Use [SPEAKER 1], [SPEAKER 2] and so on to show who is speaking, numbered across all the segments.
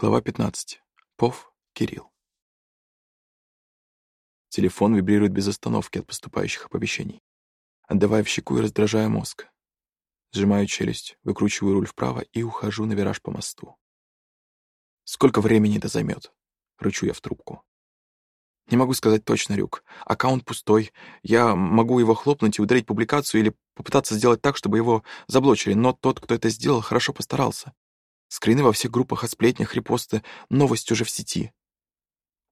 [SPEAKER 1] Глава 15. Пов, Кирилл. Телефон вибрирует без остановки от поступающих оповещений, отдавая в щеку и раздражая мозг. Сжимаю челюсть, выкручиваю руль вправо и ухожу на вираж по мосту. Сколько времени это займет? Рычу я в трубку. Не могу сказать точно, Рюк. Аккаунт пустой. Я могу его хлопнуть и удалить публикацию или попытаться сделать так, чтобы его заблочили, но тот, кто это сделал, хорошо постарался. Скрины во всех группах о сплетнях, репосты, новость уже в сети.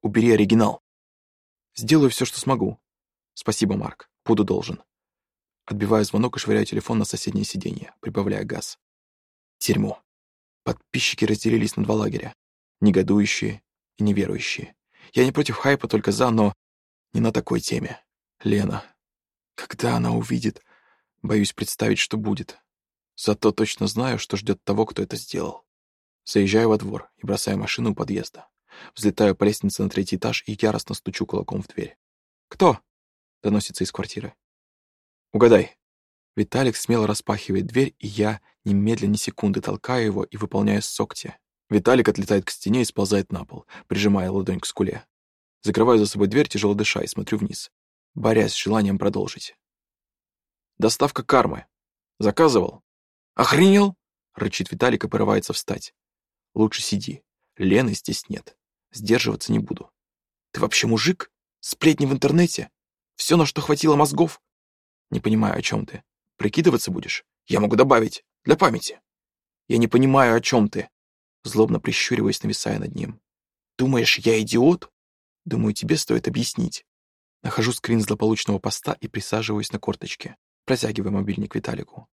[SPEAKER 1] Убери оригинал. Сделаю все, что смогу. Спасибо, Марк. Буду должен. Отбиваю звонок и швыряю телефон на соседнее сиденье, прибавляя газ. Дерьмо. Подписчики разделились на два лагеря. Негодующие и неверующие. Я не против хайпа, только за, но не на такой теме. Лена. Когда она увидит, боюсь представить, что будет. Зато точно знаю, что ждет того, кто это сделал. Заезжаю во двор и бросаю машину у подъезда. Взлетаю по лестнице на третий этаж и яростно стучу кулаком в дверь. «Кто?» — доносится из квартиры. «Угадай». Виталик смело распахивает дверь, и я немедленно ни секунды толкаю его и выполняю сокти. Виталик отлетает к стене и сползает на пол, прижимая ладонь к скуле. Закрываю за собой дверь, тяжело дыша, и смотрю вниз, борясь с желанием продолжить. «Доставка кармы. Заказывал?» «Охренел?» — рычит Виталик и порывается встать. Лучше сиди. Лены здесь нет. Сдерживаться не буду. Ты вообще мужик? Сплетни в интернете? Все, на что хватило мозгов? Не понимаю, о чем ты. Прикидываться будешь? Я могу добавить. Для памяти. Я не понимаю, о чем ты. Злобно прищуриваясь, нависая над ним. Думаешь, я идиот? Думаю, тебе стоит объяснить. Нахожу скрин злополучного поста и присаживаюсь на корточке, протягивая мобильник Виталику.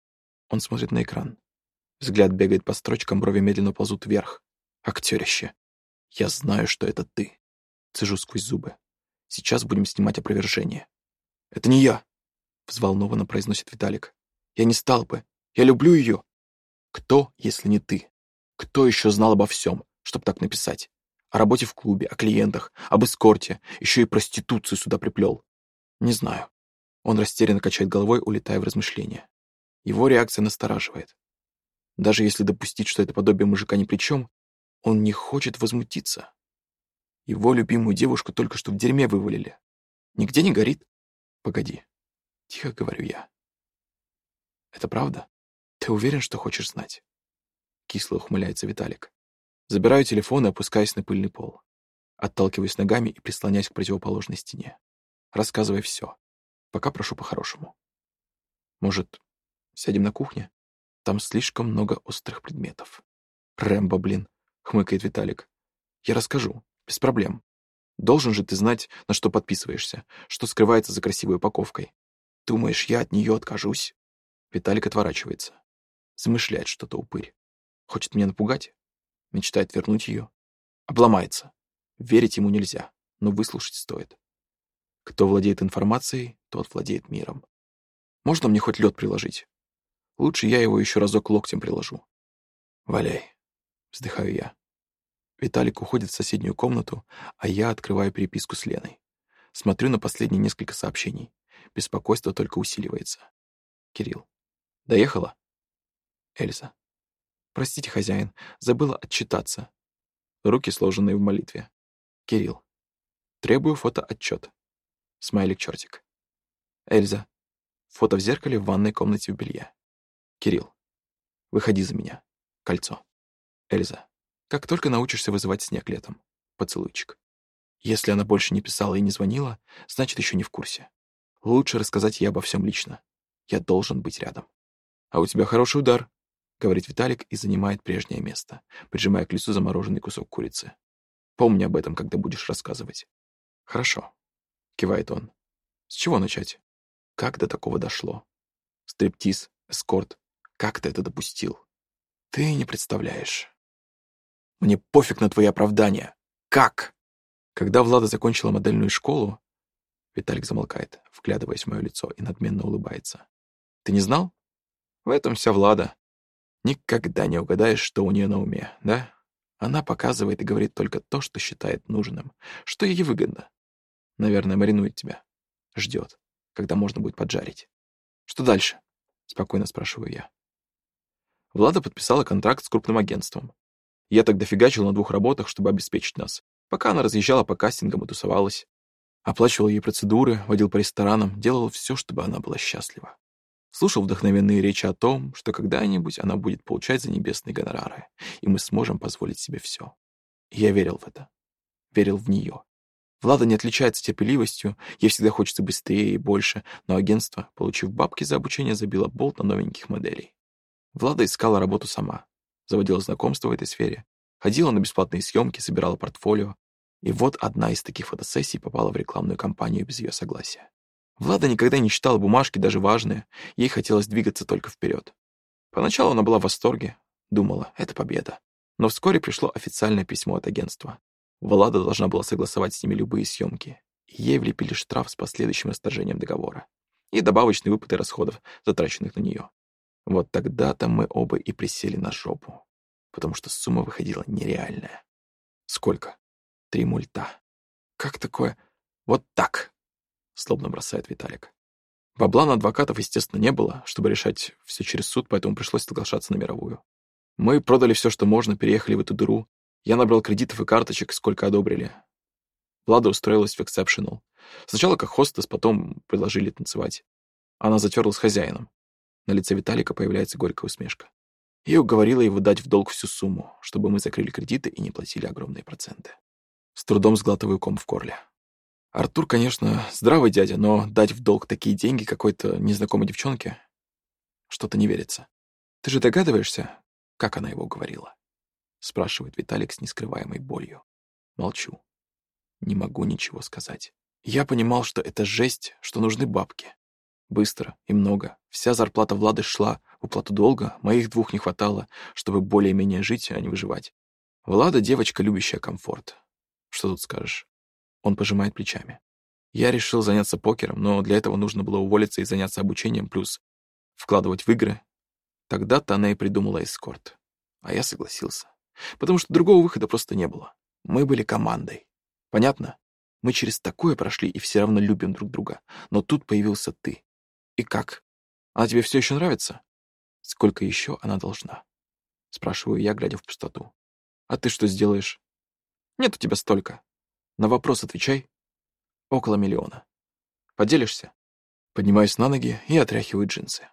[SPEAKER 1] Он смотрит на экран. Взгляд бегает по строчкам, брови медленно ползут вверх. Актерище. Я знаю, что это ты. Цежу сквозь зубы. Сейчас будем снимать опровержение. Это не я, взволнованно произносит Виталик. Я не стал бы. Я люблю ее. Кто, если не ты? Кто еще знал обо всем, чтобы так написать? О работе в клубе, о клиентах, об эскорте, еще и проституцию сюда приплел. Не знаю. Он растерянно качает головой, улетая в размышления. Его реакция настораживает. Даже если допустить, что это подобие мужика ни при чем, он не хочет возмутиться. Его любимую девушку только что в дерьме вывалили. Нигде не горит. Погоди. Тихо говорю я. Это правда? Ты уверен, что хочешь знать? Кисло ухмыляется Виталик. Забираю телефон и опускаюсь на пыльный пол. Отталкиваюсь ногами и прислоняюсь к противоположной стене. Рассказывай все. Пока прошу по-хорошему. Может, сядем на кухне? Там слишком много острых предметов. Рэмбо, блин, хмыкает Виталик. Я расскажу, без проблем. Должен же ты знать, на что подписываешься, что скрывается за красивой упаковкой. Думаешь, я от нее откажусь? Виталик отворачивается. Замышляет что-то упырь. Хочет меня напугать? Мечтает вернуть ее? Обломается. Верить ему нельзя, но выслушать стоит. Кто владеет информацией, тот владеет миром. Можно мне хоть лед приложить? Лучше я его еще разок локтем приложу. «Валяй», — вздыхаю я. Виталик уходит в соседнюю комнату, а я открываю переписку с Леной. Смотрю на последние несколько сообщений. Беспокойство только усиливается. Кирилл. «Доехала?» Эльза. «Простите, хозяин, забыла отчитаться». Руки сложенные в молитве. Кирилл. «Требую фотоотчет». Смайлик-чертик. Эльза. Фото в зеркале в ванной комнате в белье. Кирилл, выходи за меня. Кольцо. Эльза, как только научишься вызывать снег летом. Поцелуйчик. Если она больше не писала и не звонила, значит, еще не в курсе. Лучше рассказать ей обо всем лично. Я должен быть рядом. А у тебя хороший удар, говорит Виталик и занимает прежнее место, прижимая к лицу замороженный кусок курицы. Помни об этом, когда будешь рассказывать. Хорошо, кивает он. С чего начать? Как до такого дошло? Стриптиз, эскорт, как ты это допустил? Ты не представляешь. Мне пофиг на твои оправдания. Как? Когда Влада закончила модельную школу, Виталик замолкает, вглядываясь в мое лицо и надменно улыбается. Ты не знал? В этом вся Влада. Никогда не угадаешь, что у нее на уме, да? Она показывает и говорит только то, что считает нужным, что ей выгодно. Наверное, маринует тебя. Ждет, когда можно будет поджарить. Что дальше? Спокойно спрашиваю я. Влада подписала контракт с крупным агентством. Я тогда фигачил на двух работах, чтобы обеспечить нас, пока она разъезжала по кастингам и тусовалась. Оплачивал ей процедуры, водил по ресторанам, делал все, чтобы она была счастлива. Слушал вдохновенные речи о том, что когда-нибудь она будет получать за небесные гонорары, и мы сможем позволить себе все. Я верил в это. Верил в нее. Влада не отличается терпеливостью, ей всегда хочется быстрее и больше, но агентство, получив бабки за обучение, забило болт на новеньких моделей. Влада искала работу сама, заводила знакомства в этой сфере, ходила на бесплатные съемки, собирала портфолио. И вот одна из таких фотосессий попала в рекламную кампанию без ее согласия. Влада никогда не читала бумажки, даже важные, ей хотелось двигаться только вперед. Поначалу она была в восторге, думала, это победа. Но вскоре пришло официальное письмо от агентства. Влада должна была согласовать с ними любые съемки, и ей влепили штраф с последующим расторжением договора и добавочные выплаты расходов, затраченных на нее. Вот тогда-то мы оба и присели на жопу, потому что сумма выходила нереальная. Сколько? Три мульта. Как такое? Вот так, злобно бросает Виталик. Бабла на адвокатов, естественно, не было, чтобы решать все через суд, поэтому пришлось соглашаться на мировую. Мы продали все, что можно, переехали в эту дыру. Я набрал кредитов и карточек, сколько одобрили. Влада устроилась в Exceptional. Сначала как хостес, потом предложили танцевать. Она затерлась с хозяином. На лице Виталика появляется горькая усмешка. Я уговорила его дать в долг всю сумму, чтобы мы закрыли кредиты и не платили огромные проценты. С трудом сглатываю ком в горле. Артур, конечно, здравый дядя, но дать в долг такие деньги какой-то незнакомой девчонке что-то не верится. Ты же догадываешься, как она его говорила? Спрашивает Виталик с нескрываемой болью. Молчу. Не могу ничего сказать. Я понимал, что это жесть, что нужны бабки. Быстро и много. Вся зарплата Влады шла уплату долга, моих двух не хватало, чтобы более-менее жить, а не выживать. Влада — девочка, любящая комфорт. Что тут скажешь? Он пожимает плечами. Я решил заняться покером, но для этого нужно было уволиться и заняться обучением, плюс вкладывать в игры. Тогда-то она и придумала эскорт. А я согласился. Потому что другого выхода просто не было. Мы были командой. Понятно? Мы через такое прошли и все равно любим друг друга. Но тут появился ты. И как? Она тебе все еще нравится? Сколько еще она должна? Спрашиваю я, глядя в пустоту. А ты что сделаешь? Нет у тебя столько. На вопрос отвечай. Около миллиона. Поделишься? Поднимаюсь на ноги и отряхиваю джинсы.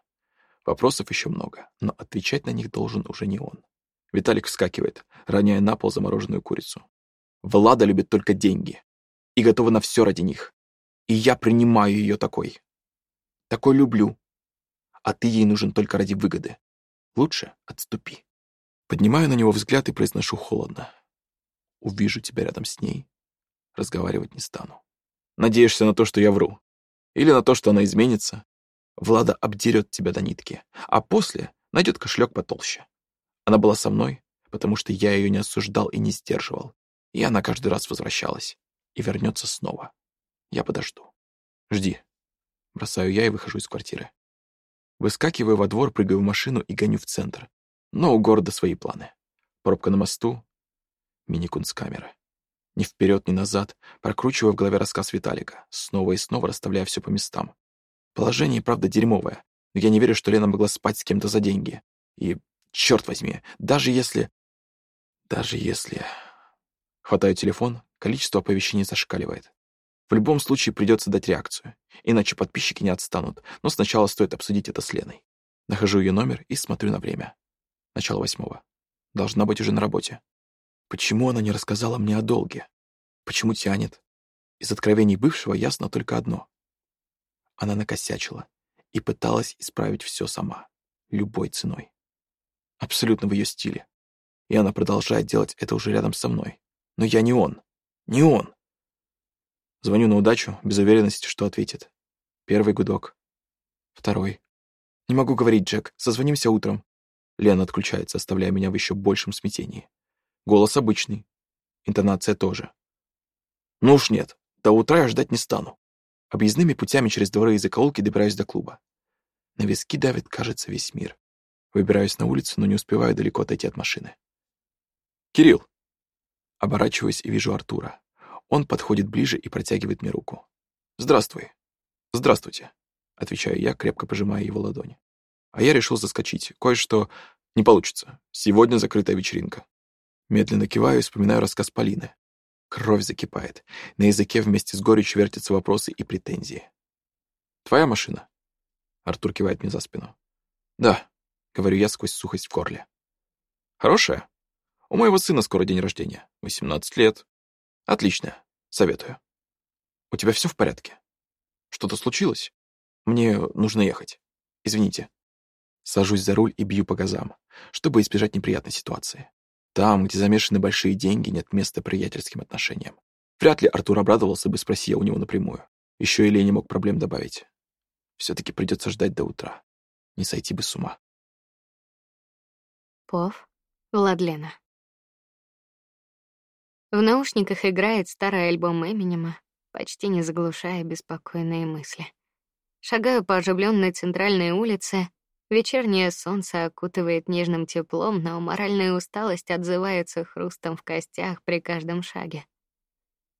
[SPEAKER 1] Вопросов еще много, но отвечать на них должен уже не он. Виталик вскакивает, роняя на пол замороженную курицу. Влада любит только деньги и готова на все ради них. И я принимаю ее такой. Такой люблю. А ты ей нужен только ради выгоды. Лучше отступи. Поднимаю на него взгляд и произношу холодно. Увижу тебя рядом с ней. Разговаривать не стану. Надеешься на то, что я вру? Или на то, что она изменится? Влада обдерет тебя до нитки, а после найдет кошелек потолще. Она была со мной, потому что я ее не осуждал и не сдерживал. И она каждый раз возвращалась. И вернется снова. Я подожду. Жди. Бросаю я и выхожу из квартиры. Выскакиваю во двор, прыгаю в машину и гоню в центр. Но у города свои планы. Пробка на мосту, мини-кунсткамера. Ни вперед, ни назад, прокручиваю в голове рассказ Виталика, снова и снова расставляя все по местам. Положение, правда, дерьмовое, но я не верю, что Лена могла спать с кем-то за деньги. И, черт возьми, даже если... Даже если... Хватаю телефон, количество оповещений зашкаливает. В любом случае придется дать реакцию, иначе подписчики не отстанут, но сначала стоит обсудить это с Леной. Нахожу ее номер и смотрю на время. Начало восьмого. Должна быть уже на работе. Почему она не рассказала мне о долге? Почему тянет? Из откровений бывшего ясно только одно. Она накосячила и пыталась исправить все сама, любой ценой. Абсолютно в ее стиле. И она продолжает делать это уже рядом со мной. Но я не он. Не он. Звоню на удачу, без уверенности, что ответит. Первый гудок. Второй. «Не могу говорить, Джек. Созвонимся утром». Лена отключается, оставляя меня в еще большем смятении. Голос обычный. Интонация тоже. Ну уж нет, до утра я ждать не стану. Объездными путями через дворы и закоулки добираюсь до клуба. На виски давит, кажется, весь мир. Выбираюсь на улицу, но не успеваю далеко отойти от машины. «Кирилл!» Оборачиваюсь и вижу Артура. Он подходит ближе и протягивает мне руку. «Здравствуй». «Здравствуйте», — отвечаю я, крепко пожимая его ладони. А я решил заскочить. Кое-что не получится. Сегодня закрытая вечеринка. Медленно киваю и вспоминаю рассказ Полины. Кровь закипает. На языке вместе с горечью вертятся вопросы и претензии. «Твоя машина?» Артур кивает мне за спину. «Да», — говорю я сквозь сухость в горле. «Хорошая? У моего сына скоро день рождения. 18 лет. Отлично. Советую. У тебя все в порядке? Что-то случилось? Мне нужно ехать. Извините». Сажусь за руль и бью по газам, чтобы избежать неприятной ситуации. Там, где замешаны большие деньги, нет места приятельским отношениям. Вряд ли Артур обрадовался бы, спроси я у него напрямую. Еще и Лене мог проблем добавить. Все-таки придется ждать до утра. Не сойти бы с ума.
[SPEAKER 2] Пов, Владлена. В наушниках играет старый альбом Эминема, почти не заглушая беспокойные мысли. Шагаю по оживленной центральной улице, Вечернее солнце окутывает нежным теплом, но моральная усталость отзывается хрустом в костях при каждом шаге.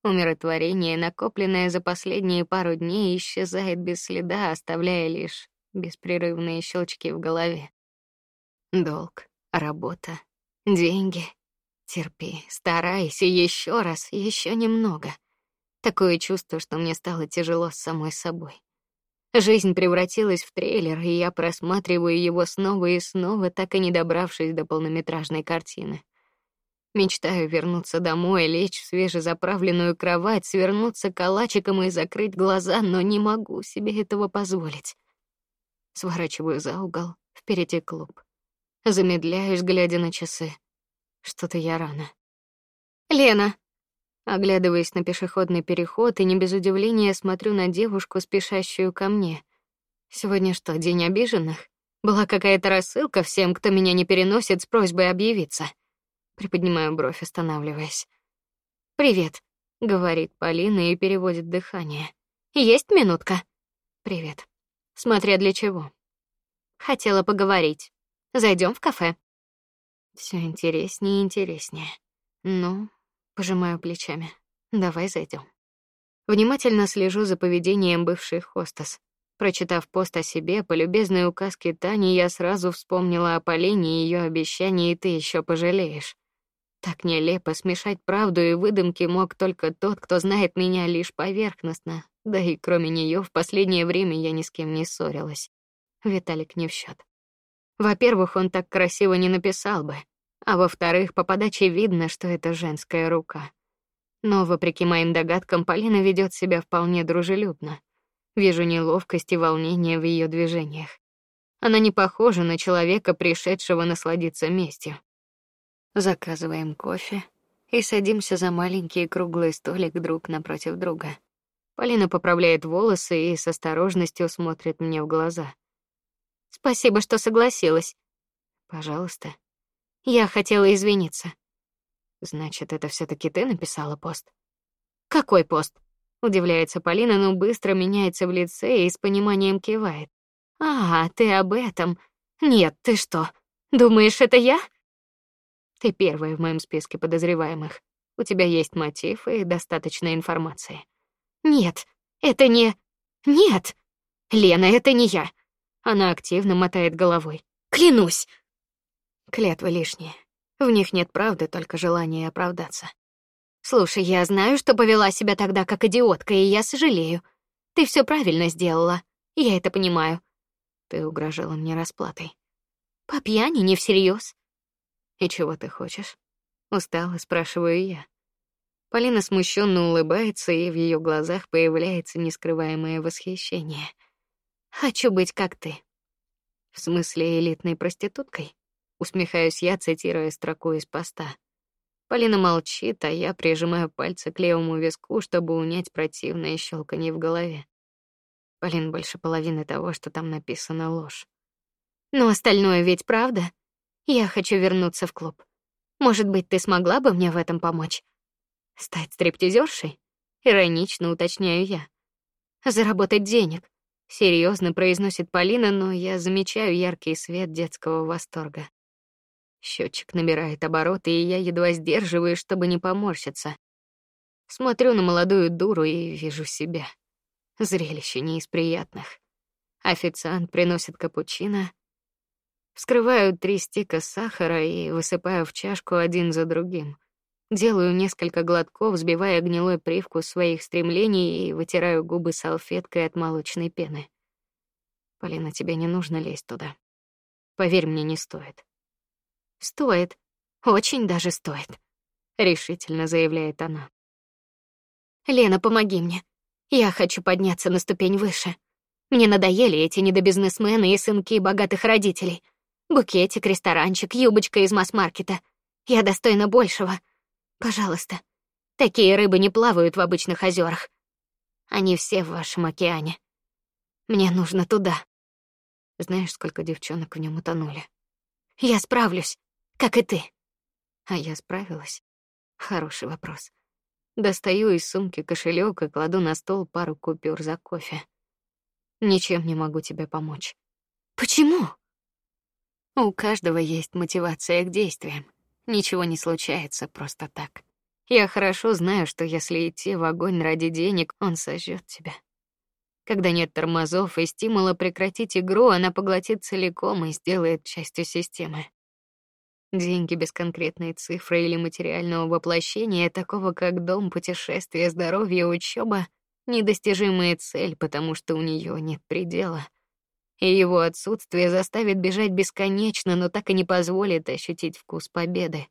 [SPEAKER 2] Умиротворение, накопленное за последние пару дней, исчезает без следа, оставляя лишь беспрерывные щелчки в голове. Долг, работа, деньги. Терпи, старайся еще раз, еще немного. Такое чувство, что мне стало тяжело с самой собой. Жизнь превратилась в трейлер, и я просматриваю его снова и снова, так и не добравшись до полнометражной картины. Мечтаю вернуться домой, лечь в свежезаправленную кровать, свернуться калачиком и закрыть глаза, но не могу себе этого позволить. Сворачиваю за угол, впереди клуб. Замедляюсь, глядя на часы. Что-то я рано. Лена, Оглядываясь на пешеходный переход и не без удивления смотрю на девушку, спешащую ко мне. Сегодня что, день обиженных? Была какая-то рассылка всем, кто меня не переносит, с просьбой объявиться. Приподнимаю бровь, останавливаясь. Привет, говорит Полина и переводит дыхание. Есть минутка? Привет. Смотря для чего. Хотела поговорить. Зайдем в кафе. Все интереснее и интереснее. Ну, Пожимаю плечами. Давай зайдем. Внимательно слежу за поведением бывшей хостес. Прочитав пост о себе по любезной указке Тани, я сразу вспомнила о Полине и ее обещании, и ты еще пожалеешь. Так нелепо смешать правду и выдумки мог только тот, кто знает меня лишь поверхностно. Да и кроме нее в последнее время я ни с кем не ссорилась. Виталик не в счет. Во-первых, он так красиво не написал бы а во-вторых, по подаче видно, что это женская рука. Но вопреки моим догадкам, Полина ведет себя вполне дружелюбно. Вижу неловкость и волнение в ее движениях. Она не похожа на человека, пришедшего насладиться местью. Заказываем кофе и садимся за маленький круглый столик друг напротив друга. Полина поправляет волосы и с осторожностью смотрит мне в глаза. Спасибо, что согласилась. Пожалуйста. Я хотела извиниться. Значит, это все таки ты написала пост? Какой пост? Удивляется Полина, но быстро меняется в лице и с пониманием кивает. А, ты об этом? Нет, ты что? Думаешь, это я? Ты первая в моем списке подозреваемых. У тебя есть мотив и достаточно информации. Нет, это не Нет. Лена, это не я. Она активно мотает головой. Клянусь. Клятвы лишние. В них нет правды, только желание оправдаться. Слушай, я знаю, что повела себя тогда как идиотка, и я сожалею. Ты все правильно сделала. Я это понимаю. Ты угрожала мне расплатой. По пьяни, не всерьез. И чего ты хочешь? Устала, спрашиваю я. Полина смущенно улыбается, и в ее глазах появляется нескрываемое восхищение. Хочу быть как ты. В смысле элитной проституткой? Усмехаюсь я, цитируя строку из поста. Полина молчит, а я прижимаю пальцы к левому виску, чтобы унять противное щелканье в голове. Полин больше половины того, что там написано, ложь. Но остальное ведь правда. Я хочу вернуться в клуб. Может быть, ты смогла бы мне в этом помочь? Стать стриптизершей? Иронично уточняю я. Заработать денег. Серьезно произносит Полина, но я замечаю яркий свет детского восторга. Счетчик набирает обороты, и я едва сдерживаюсь, чтобы не поморщиться. Смотрю на молодую дуру и вижу себя. Зрелище не из приятных. Официант приносит капучино. Вскрываю три стика сахара и высыпаю в чашку один за другим. Делаю несколько глотков, сбивая гнилой привкус своих стремлений и вытираю губы салфеткой от молочной пены. Полина, тебе не нужно лезть туда. Поверь мне, не стоит. Стоит. Очень даже стоит, решительно заявляет она. Лена, помоги мне. Я хочу подняться на ступень выше. Мне надоели эти недобизнесмены и сынки богатых родителей. Букетик, ресторанчик, юбочка из масс-маркета. Я достойна большего. Пожалуйста. Такие рыбы не плавают в обычных озерах. Они все в вашем океане. Мне нужно туда. Знаешь, сколько девчонок в нем утонули? Я справлюсь, как и ты. А я справилась. Хороший вопрос. Достаю из сумки кошелек и кладу на стол пару купюр за кофе. Ничем не могу тебе помочь. Почему? У каждого есть мотивация к действиям. Ничего не случается просто так. Я хорошо знаю, что если идти в огонь ради денег, он сожжет тебя. Когда нет тормозов и стимула прекратить игру, она поглотит целиком и сделает частью системы. Деньги без конкретной цифры или материального воплощения, такого как дом, путешествие, здоровье, учеба, недостижимая цель, потому что у нее нет предела и его отсутствие заставит бежать бесконечно, но так и не позволит ощутить вкус победы.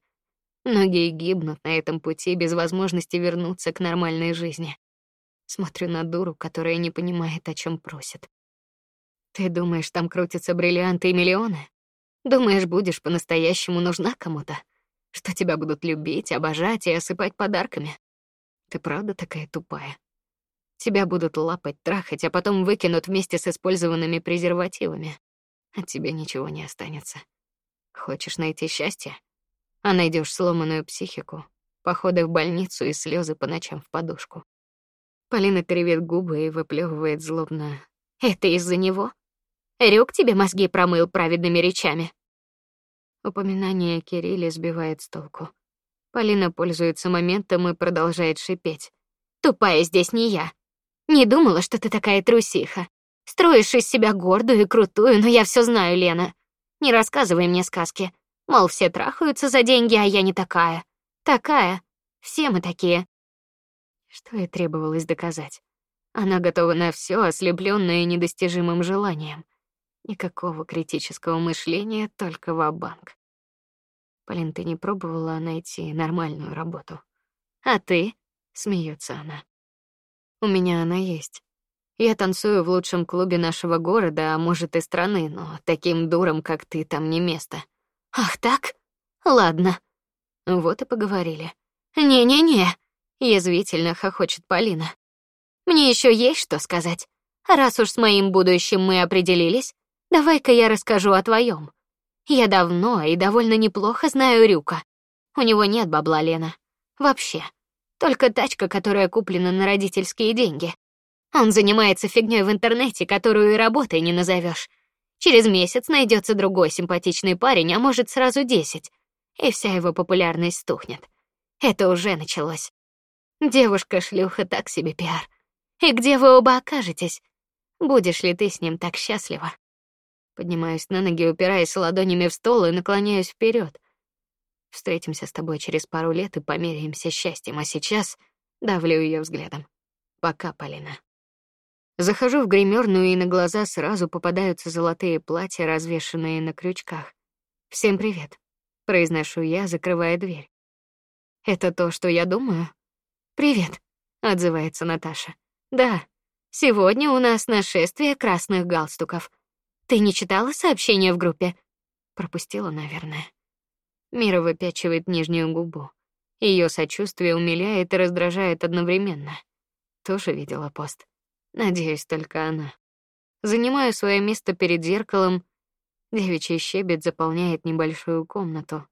[SPEAKER 2] Многие гибнут на этом пути без возможности вернуться к нормальной жизни. Смотрю на дуру, которая не понимает, о чем просит. Ты думаешь, там крутятся бриллианты и миллионы? Думаешь, будешь по-настоящему нужна кому-то? Что тебя будут любить, обожать и осыпать подарками? Ты правда такая тупая? Тебя будут лапать, трахать, а потом выкинут вместе с использованными презервативами. От тебя ничего не останется. Хочешь найти счастье? А найдешь сломанную психику, походы в больницу и слезы по ночам в подушку. Полина кривит губы и выплевывает злобно: "Это из-за него? Рюк тебе мозги промыл праведными речами". Упоминание Кирилле сбивает с толку. Полина пользуется моментом и продолжает шипеть: "Тупая здесь не я. Не думала, что ты такая трусиха. Строишь из себя гордую и крутую, но я все знаю, Лена. Не рассказывай мне сказки. Мол, все трахаются за деньги, а я не такая. Такая. Все мы такие. Что и требовалось доказать. Она готова на все, ослепленная недостижимым желанием. Никакого критического мышления, только в банк Полин, ты не пробовала найти нормальную работу? А ты? Смеется она. У меня она есть. Я танцую в лучшем клубе нашего города, а может и страны, но таким дурам, как ты, там не место. Ах так? Ладно. Вот и поговорили. Не-не-не, язвительно хохочет Полина. Мне еще есть что сказать. Раз уж с моим будущим мы определились, давай-ка я расскажу о твоем. Я давно и довольно неплохо знаю Рюка. У него нет бабла, Лена. Вообще. Только тачка, которая куплена на родительские деньги. Он занимается фигней в интернете, которую и работой не назовешь. Через месяц найдется другой симпатичный парень, а может сразу десять, и вся его популярность стухнет. Это уже началось. Девушка-шлюха так себе пиар. И где вы оба окажетесь? Будешь ли ты с ним так счастлива? Поднимаюсь на ноги, упираясь ладонями в стол и наклоняюсь вперед. Встретимся с тобой через пару лет и померяемся счастьем, а сейчас давлю ее взглядом. Пока, Полина. Захожу в гримерную, и на глаза сразу попадаются золотые платья, развешанные на крючках. Всем привет, произношу я, закрывая дверь. Это то, что я думаю. Привет, отзывается Наташа. Да, сегодня у нас нашествие красных галстуков. Ты не читала сообщение в группе? Пропустила, наверное. Мира выпячивает нижнюю губу. Ее сочувствие умиляет и раздражает одновременно. Тоже видела пост. Надеюсь, только она. Занимаю свое место перед зеркалом. Девичий щебет заполняет небольшую комнату.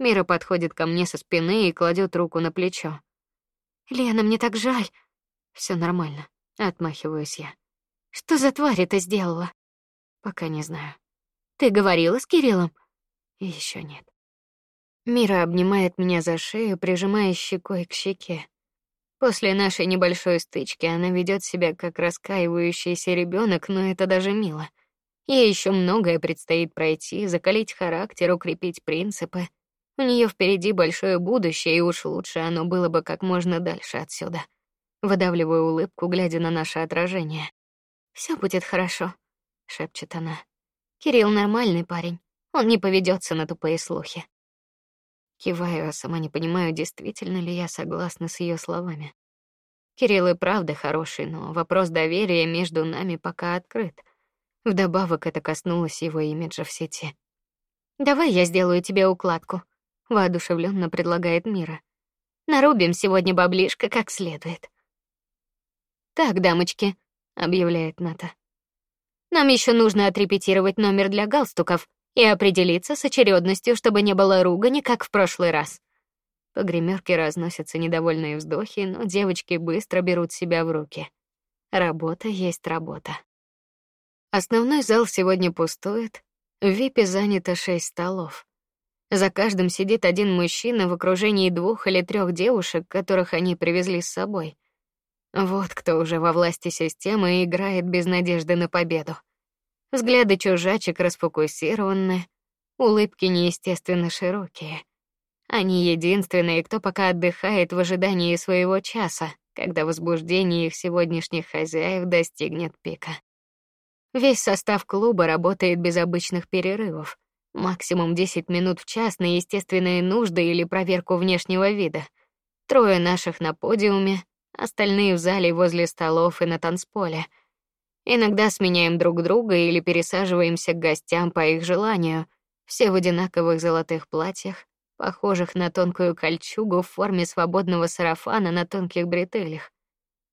[SPEAKER 2] Мира подходит ко мне со спины и кладет руку на плечо. Лена, мне так жаль. Все нормально, отмахиваюсь я. Что за тварь это сделала? Пока не знаю. Ты говорила с Кириллом? Еще нет. Мира обнимает меня за шею, прижимая щекой к щеке. После нашей небольшой стычки она ведет себя как раскаивающийся ребенок, но это даже мило. Ей еще многое предстоит пройти, закалить характер, укрепить принципы. У нее впереди большое будущее, и уж лучше оно было бы как можно дальше отсюда. Выдавливаю улыбку, глядя на наше отражение. Все будет хорошо, шепчет она. Кирилл нормальный парень. Он не поведется на тупые слухи. Киваю, а сама не понимаю, действительно ли я согласна с ее словами. Кирилл и правда хороший, но вопрос доверия между нами пока открыт. Вдобавок это коснулось его имиджа в сети. Давай я сделаю тебе укладку, воодушевленно предлагает Мира. Нарубим сегодня баблишко как следует. Так, дамочки, объявляет Ната. Нам еще нужно отрепетировать номер для галстуков и определиться с очередностью, чтобы не было ругани, как в прошлый раз. По гримерке разносятся недовольные вздохи, но девочки быстро берут себя в руки. Работа есть работа. Основной зал сегодня пустует. В ВИПе занято шесть столов. За каждым сидит один мужчина в окружении двух или трех девушек, которых они привезли с собой. Вот кто уже во власти системы и играет без надежды на победу. Взгляды чужачек расфокусированы, улыбки неестественно широкие. Они единственные, кто пока отдыхает в ожидании своего часа, когда возбуждение их сегодняшних хозяев достигнет пика. Весь состав клуба работает без обычных перерывов, максимум 10 минут в час на естественные нужды или проверку внешнего вида. Трое наших на подиуме, остальные в зале возле столов и на танцполе — Иногда сменяем друг друга или пересаживаемся к гостям по их желанию, все в одинаковых золотых платьях, похожих на тонкую кольчугу в форме свободного сарафана на тонких бретелях.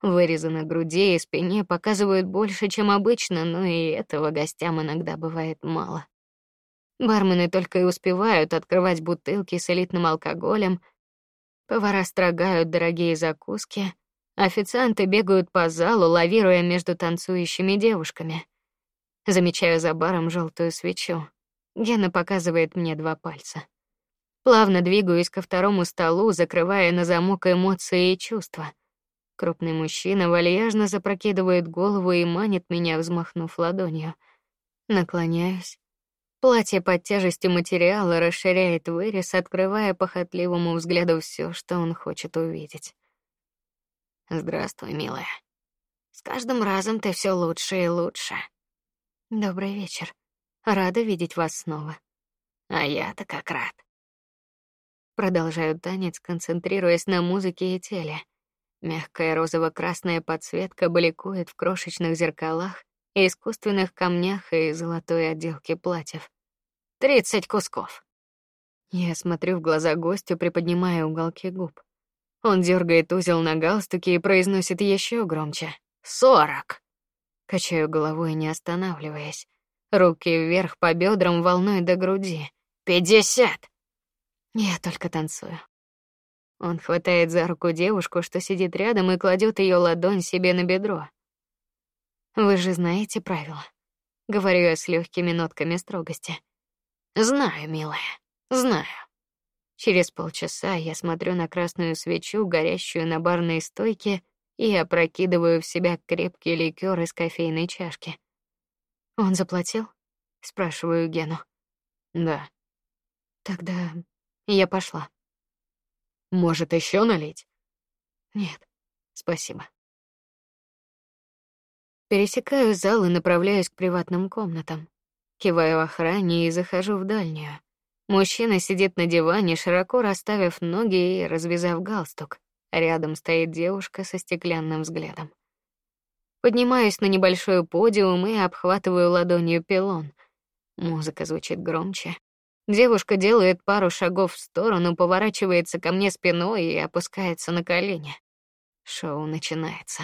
[SPEAKER 2] Вырезы на груди и спине показывают больше, чем обычно, но и этого гостям иногда бывает мало. Бармены только и успевают открывать бутылки с элитным алкоголем, повара строгают дорогие закуски, Официанты бегают по залу, лавируя между танцующими девушками. Замечаю за баром желтую свечу. Гена показывает мне два пальца. Плавно двигаюсь ко второму столу, закрывая на замок эмоции и чувства. Крупный мужчина вальяжно запрокидывает голову и манит меня, взмахнув ладонью. Наклоняюсь. Платье под тяжестью материала расширяет вырез, открывая похотливому взгляду все, что он хочет увидеть. Здравствуй, милая. С каждым разом ты все лучше и лучше. Добрый вечер. Рада видеть вас снова. А я-то как рад. Продолжаю танец, концентрируясь на музыке и теле. Мягкая розово-красная подсветка бликует в крошечных зеркалах, искусственных камнях и золотой отделке платьев. Тридцать кусков. Я смотрю в глаза гостю, приподнимая уголки губ. Он дергает узел на галстуке и произносит еще громче: «Сорок!» Качаю головой, не останавливаясь. Руки вверх по бедрам, волной до груди. «Пятьдесят!» Я только танцую. Он хватает за руку девушку, что сидит рядом, и кладет ее ладонь себе на бедро. Вы же знаете правила. Говорю я с легкими нотками строгости. Знаю, милая, знаю. Через полчаса я смотрю на красную свечу, горящую на барной стойке, и опрокидываю в себя крепкий ликер из кофейной чашки. Он заплатил? спрашиваю Гену. Да. Тогда я пошла. Может, еще налить? Нет, спасибо. Пересекаю зал и направляюсь к приватным комнатам. Киваю охране и захожу в дальнюю. Мужчина сидит на диване, широко расставив ноги и развязав галстук. Рядом стоит девушка со стеклянным взглядом. Поднимаюсь на небольшой подиум и обхватываю ладонью пилон. Музыка звучит громче. Девушка делает пару шагов в сторону, поворачивается ко мне спиной и опускается на колени. Шоу начинается,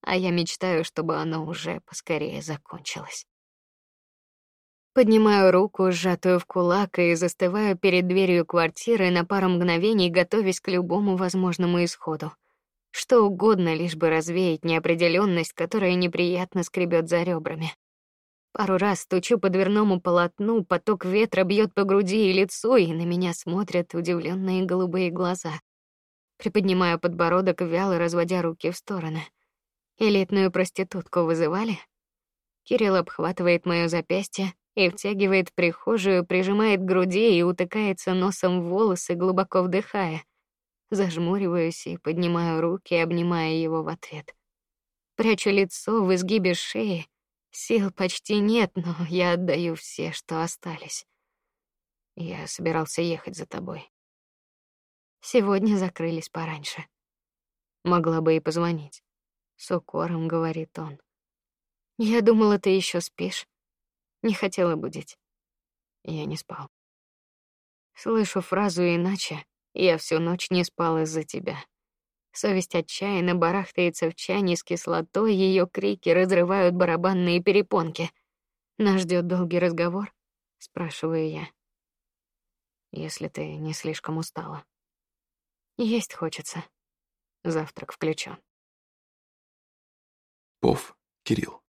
[SPEAKER 2] а я мечтаю, чтобы оно уже поскорее закончилось. Поднимаю руку, сжатую в кулак, и застываю перед дверью квартиры на пару мгновений, готовясь к любому возможному исходу. Что угодно, лишь бы развеять неопределенность, которая неприятно скребет за ребрами. Пару раз стучу по дверному полотну, поток ветра бьет по груди и лицу, и на меня смотрят удивленные голубые глаза. Приподнимаю подбородок, вяло разводя руки в стороны. Элитную проститутку вызывали? Кирилл обхватывает моё запястье и втягивает прихожую, прижимает к груди и утыкается носом в волосы, глубоко вдыхая. Зажмуриваюсь и поднимаю руки, обнимая его в ответ. Прячу лицо в изгибе шеи. Сил почти нет, но я отдаю все, что остались. Я собирался ехать за тобой. Сегодня закрылись пораньше. Могла бы и позвонить. С укором говорит он. Я думала, ты еще спишь. Не хотела будить. Я не спал. Слышу фразу иначе. Я всю ночь не спал из-за тебя. Совесть отчаянно барахтается в чане с кислотой, ее крики разрывают барабанные перепонки. Нас ждет долгий разговор, спрашиваю я. Если ты не слишком устала. Есть хочется. Завтрак включен.
[SPEAKER 1] Пов, Кирилл.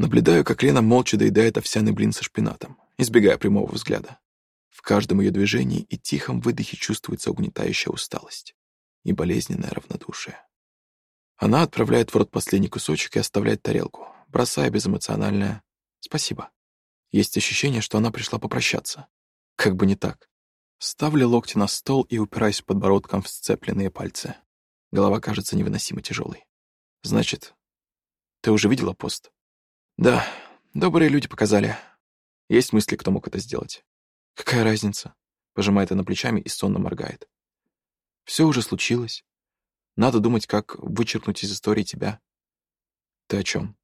[SPEAKER 1] Наблюдаю, как Лена молча доедает овсяный блин со шпинатом, избегая прямого взгляда. В каждом ее движении и тихом выдохе чувствуется угнетающая усталость и болезненное равнодушие. Она отправляет в рот последний кусочек и оставляет тарелку, бросая безэмоциональное «спасибо». Есть ощущение, что она пришла попрощаться. Как бы не так. Ставлю локти на стол и упираюсь подбородком в сцепленные пальцы. Голова кажется невыносимо тяжелой. Значит, ты уже видела пост? Да, добрые люди показали. Есть мысли, кто мог это сделать. Какая разница? Пожимает она плечами и сонно моргает. Все уже случилось. Надо думать, как вычеркнуть из истории тебя. Ты о чем?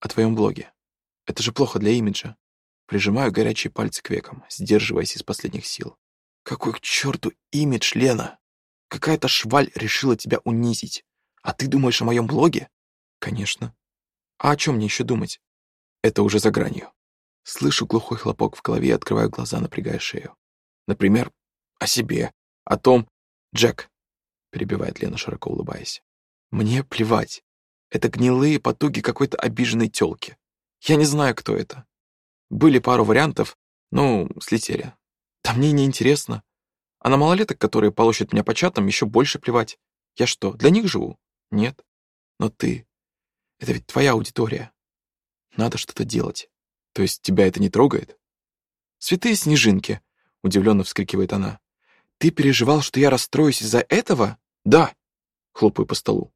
[SPEAKER 1] О твоем блоге. Это же плохо для имиджа. Прижимаю горячие пальцы к векам, сдерживаясь из последних сил. Какой к черту имидж, Лена? Какая-то шваль решила тебя унизить. А ты думаешь о моем блоге? Конечно. А о чем мне еще думать? Это уже за гранью. Слышу глухой хлопок в голове и открываю глаза, напрягая шею. Например, о себе, о том... Джек, перебивает Лена, широко улыбаясь. Мне плевать. Это гнилые потуги какой-то обиженной тёлки. Я не знаю, кто это. Были пару вариантов, ну, слетели. Да мне не интересно. А на малолеток, которые получат меня по чатам, еще больше плевать. Я что, для них живу? Нет. Но ты... Это ведь твоя аудитория. Надо что-то делать. То есть тебя это не трогает? Святые снежинки, удивленно вскрикивает она. Ты переживал, что я расстроюсь из-за этого? Да. Хлопаю по столу.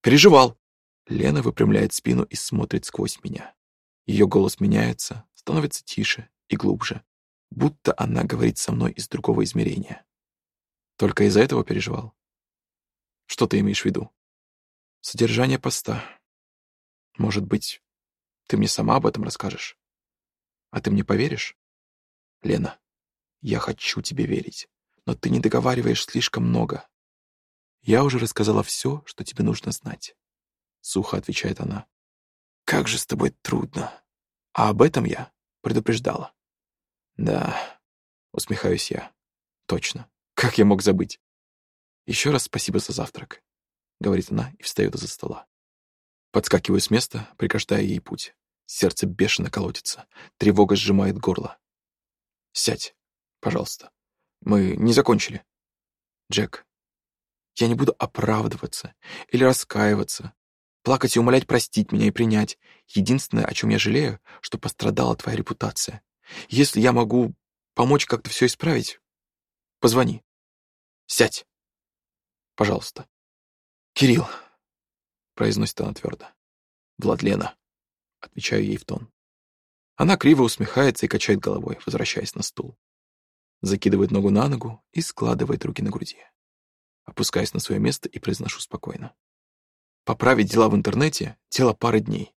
[SPEAKER 1] Переживал. Лена выпрямляет спину и смотрит сквозь меня. Ее голос меняется, становится тише и глубже, будто она говорит со мной из другого измерения. Только из-за этого переживал. Что ты имеешь в виду? Содержание поста. Может быть, ты мне сама об этом расскажешь? А ты мне поверишь? Лена, я хочу тебе верить, но ты не договариваешь слишком много. Я уже рассказала все, что тебе нужно знать. Сухо отвечает она. Как же с тобой трудно. А об этом я предупреждала. Да, усмехаюсь я. Точно. Как я мог забыть? Еще раз спасибо за завтрак, говорит она и встает из-за стола. Подскакиваю с места, прикаждая ей путь. Сердце бешено колотится, тревога сжимает горло. «Сядь, пожалуйста. Мы не закончили». «Джек, я не буду оправдываться или раскаиваться, плакать и умолять простить меня и принять. Единственное, о чем я жалею, что пострадала твоя репутация. Если я могу помочь как-то все исправить, позвони. Сядь. Пожалуйста. Кирилл, произносит она твердо. Владлена отвечаю ей в тон. Она криво усмехается и качает головой, возвращаясь на стул. Закидывает ногу на ногу и складывает руки на груди. Опускаюсь на свое место и произношу спокойно. Поправить дела в интернете — дело пары дней.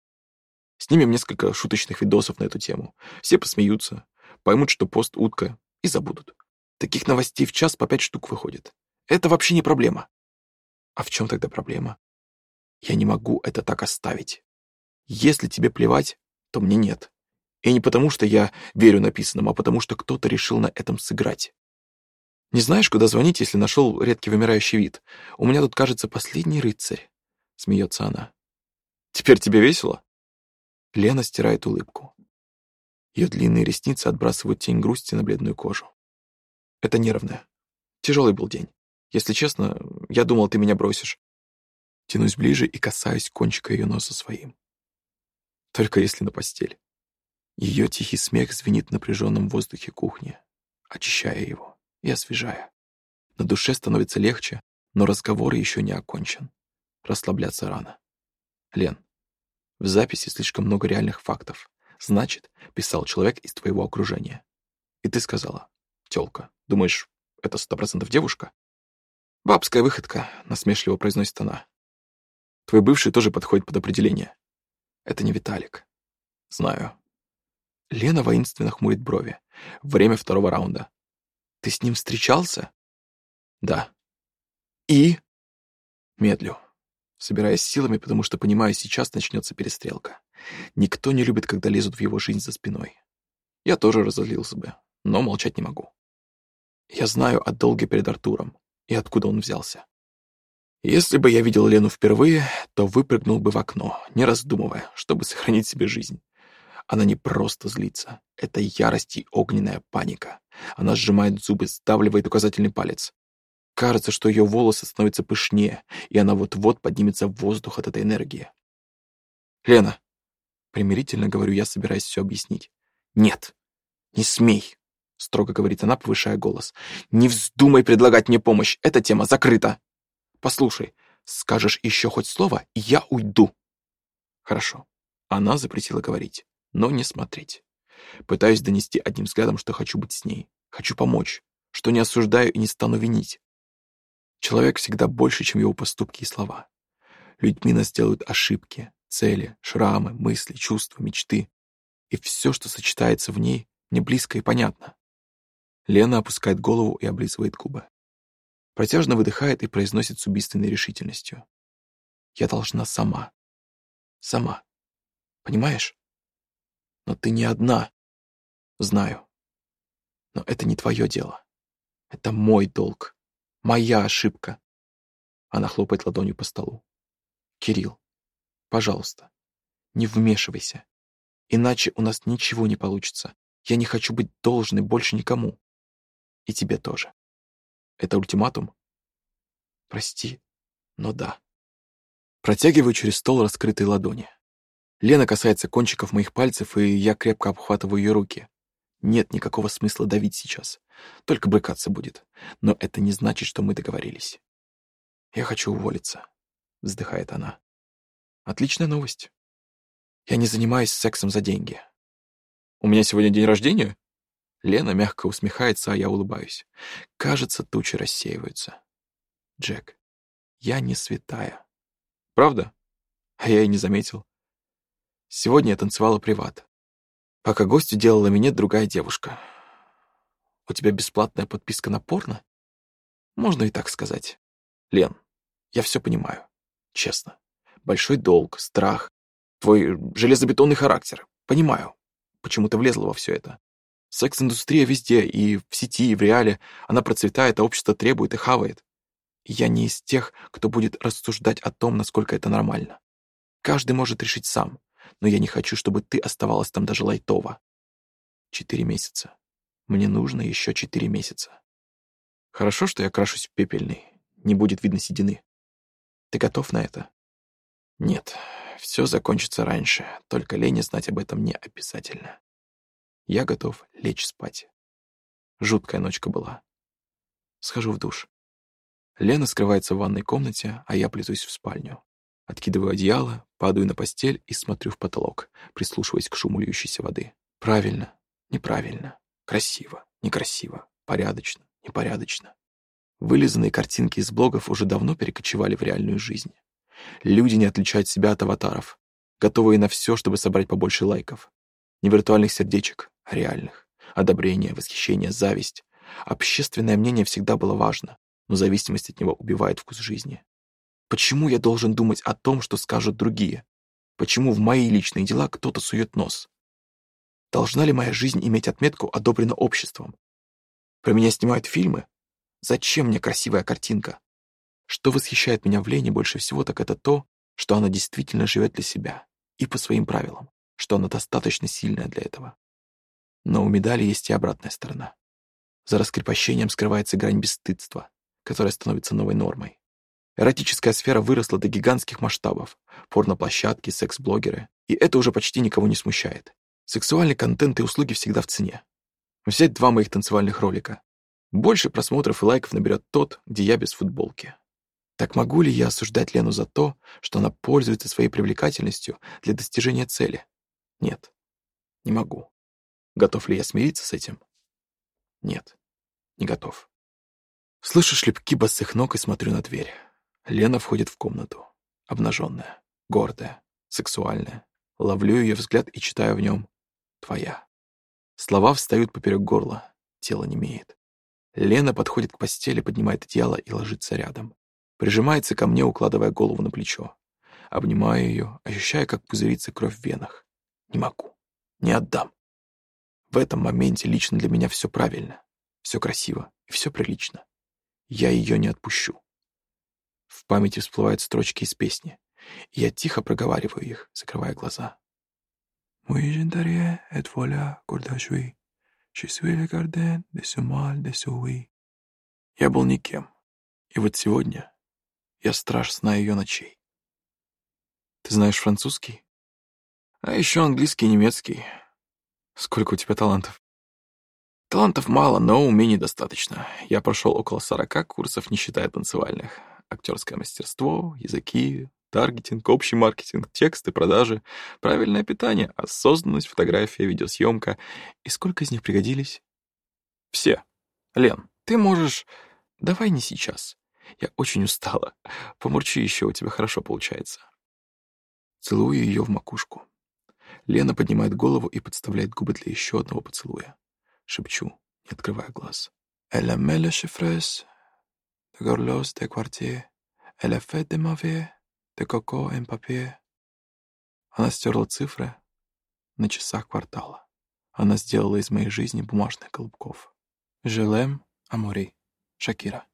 [SPEAKER 1] Снимем несколько шуточных видосов на эту тему. Все посмеются, поймут, что пост утка, и забудут. Таких новостей в час по пять штук выходит. Это вообще не проблема. А в чем тогда проблема? Я не могу это так оставить. Если тебе плевать, то мне нет. И не потому, что я верю написанному, а потому, что кто-то решил на этом сыграть. Не знаешь, куда звонить, если нашел редкий вымирающий вид? У меня тут, кажется, последний рыцарь. Смеется она. Теперь тебе весело? Лена стирает улыбку. Ее длинные ресницы отбрасывают тень грусти на бледную кожу. Это нервное. Тяжелый был день. Если честно, я думал, ты меня бросишь. Тянусь ближе и касаюсь кончика ее носа своим. Только если на постель. Ее тихий смех звенит в напряженном воздухе кухни, очищая его и освежая. На душе становится легче, но разговор еще не окончен. Расслабляться рано. Лен, в записи слишком много реальных фактов. Значит, писал человек из твоего окружения. И ты сказала, тёлка, думаешь, это сто процентов девушка? Бабская выходка, насмешливо произносит она. Твой бывший тоже подходит под определение. Это не Виталик. Знаю. Лена воинственно хмурит брови. Время второго раунда. Ты с ним встречался? Да. И? Медлю, собираясь силами, потому что понимаю, сейчас начнется перестрелка. Никто не любит, когда лезут в его жизнь за спиной. Я тоже разозлился бы, но молчать не могу. Я знаю о долге перед Артуром и откуда он взялся. Если бы я видел Лену впервые, то выпрыгнул бы в окно, не раздумывая, чтобы сохранить себе жизнь. Она не просто злится. Это ярость и огненная паника. Она сжимает зубы, сдавливает указательный палец. Кажется, что ее волосы становятся пышнее, и она вот-вот поднимется в воздух от этой энергии. «Лена!» Примирительно говорю я, собираясь все объяснить. «Нет! Не смей!» Строго говорит она, повышая голос. «Не вздумай предлагать мне помощь! Эта тема закрыта!» Послушай, скажешь еще хоть слово, и я уйду. Хорошо. Она запретила говорить, но не смотреть. Пытаюсь донести одним взглядом, что хочу быть с ней, хочу помочь, что не осуждаю и не стану винить. Человек всегда больше, чем его поступки и слова. Людьми нас делают ошибки, цели, шрамы, мысли, чувства, мечты. И все, что сочетается в ней, мне близко и понятно. Лена опускает голову и облизывает губы. Протяжно выдыхает и произносит с убийственной решительностью. «Я должна сама. Сама. Понимаешь? Но ты не одна. Знаю. Но это не твое дело. Это мой долг. Моя ошибка». Она хлопает ладонью по столу. «Кирилл, пожалуйста, не вмешивайся. Иначе у нас ничего не получится. Я не хочу быть должной больше никому. И тебе тоже. Это ультиматум? Прости, но да. Протягиваю через стол раскрытые ладони. Лена касается кончиков моих пальцев, и я крепко обхватываю ее руки. Нет никакого смысла давить сейчас. Только брыкаться будет. Но это не значит, что мы договорились. Я хочу уволиться, вздыхает она. Отличная новость. Я не занимаюсь сексом за деньги. У меня сегодня день рождения? Лена мягко усмехается, а я улыбаюсь. Кажется, тучи рассеиваются. Джек, я не святая. Правда? А я и не заметил. Сегодня я танцевала приват. Пока гостю делала минет другая девушка. У тебя бесплатная подписка на порно? Можно и так сказать. Лен, я все понимаю. Честно. Большой долг, страх, твой железобетонный характер. Понимаю, почему ты влезла во все это. Секс-индустрия везде, и в сети, и в реале. Она процветает, а общество требует и хавает. я не из тех, кто будет рассуждать о том, насколько это нормально. Каждый может решить сам, но я не хочу, чтобы ты оставалась там даже лайтово. Четыре месяца. Мне нужно еще четыре месяца. Хорошо, что я крашусь в пепельный. Не будет видно седины. Ты готов на это? Нет, все закончится раньше, только Лене знать об этом не обязательно. Я готов лечь спать. Жуткая ночка была. Схожу в душ. Лена скрывается в ванной комнате, а я плетусь в спальню. Откидываю одеяло, падаю на постель и смотрю в потолок, прислушиваясь к шуму льющейся воды. Правильно, неправильно, красиво, некрасиво, порядочно, непорядочно. Вылизанные картинки из блогов уже давно перекочевали в реальную жизнь. Люди не отличают себя от аватаров, готовые на все, чтобы собрать побольше лайков. Не виртуальных сердечек, а реальных. Одобрение, восхищение, зависть. Общественное мнение всегда было важно, но зависимость от него убивает вкус жизни. Почему я должен думать о том, что скажут другие? Почему в мои личные дела кто-то сует нос? Должна ли моя жизнь иметь отметку «одобрена обществом»? Про меня снимают фильмы? Зачем мне красивая картинка? Что восхищает меня в Лене больше всего, так это то, что она действительно живет для себя и по своим правилам что она достаточно сильная для этого. Но у медали есть и обратная сторона. За раскрепощением скрывается грань бесстыдства, которая становится новой нормой. Эротическая сфера выросла до гигантских масштабов. Порноплощадки, секс-блогеры. И это уже почти никого не смущает. Сексуальный контент и услуги всегда в цене. Взять два моих танцевальных ролика. Больше просмотров и лайков наберет тот, где я без футболки. Так могу ли я осуждать Лену за то, что она пользуется своей привлекательностью для достижения цели? Нет, не могу. Готов ли я смириться с этим? Нет, не готов. Слышу шлепки босых ног и смотрю на дверь. Лена входит в комнату. Обнаженная, гордая, сексуальная. Ловлю ее взгляд и читаю в нем «Твоя». Слова встают поперек горла, тело немеет. Лена подходит к постели, поднимает одеяло и ложится рядом. Прижимается ко мне, укладывая голову на плечо. Обнимаю ее, ощущая, как пузырится кровь в венах. Не могу. Не отдам. В этом моменте лично для меня все правильно, все красиво и все прилично. Я ее не отпущу. В памяти всплывают строчки из песни, и я тихо проговариваю их, закрывая глаза. «Мой жендарье et voilà курдашуи, mal de ce oui». Я был никем, и вот сегодня я страж сна ее ночей. Ты знаешь французский? А еще английский и немецкий. Сколько у тебя талантов? Талантов мало, но умений достаточно. Я прошел около сорока курсов, не считая танцевальных. Актерское мастерство, языки, таргетинг, общий маркетинг, тексты, продажи, правильное питание, осознанность, фотография, видеосъемка. И сколько из них пригодились? Все. Лен, ты можешь... Давай не сейчас. Я очень устала. Помурчи еще, у тебя хорошо получается. Целую ее в макушку. Лена поднимает голову и подставляет губы для еще одного поцелуя. Шепчу, не открывая глаз. Elle aimait le chiffres, de gorlos de quartier, elle fait de mauvais, de coco en. Она стерла цифры на часах квартала. Она сделала из моей жизни бумажных голубков. Желем Амори. Шакира.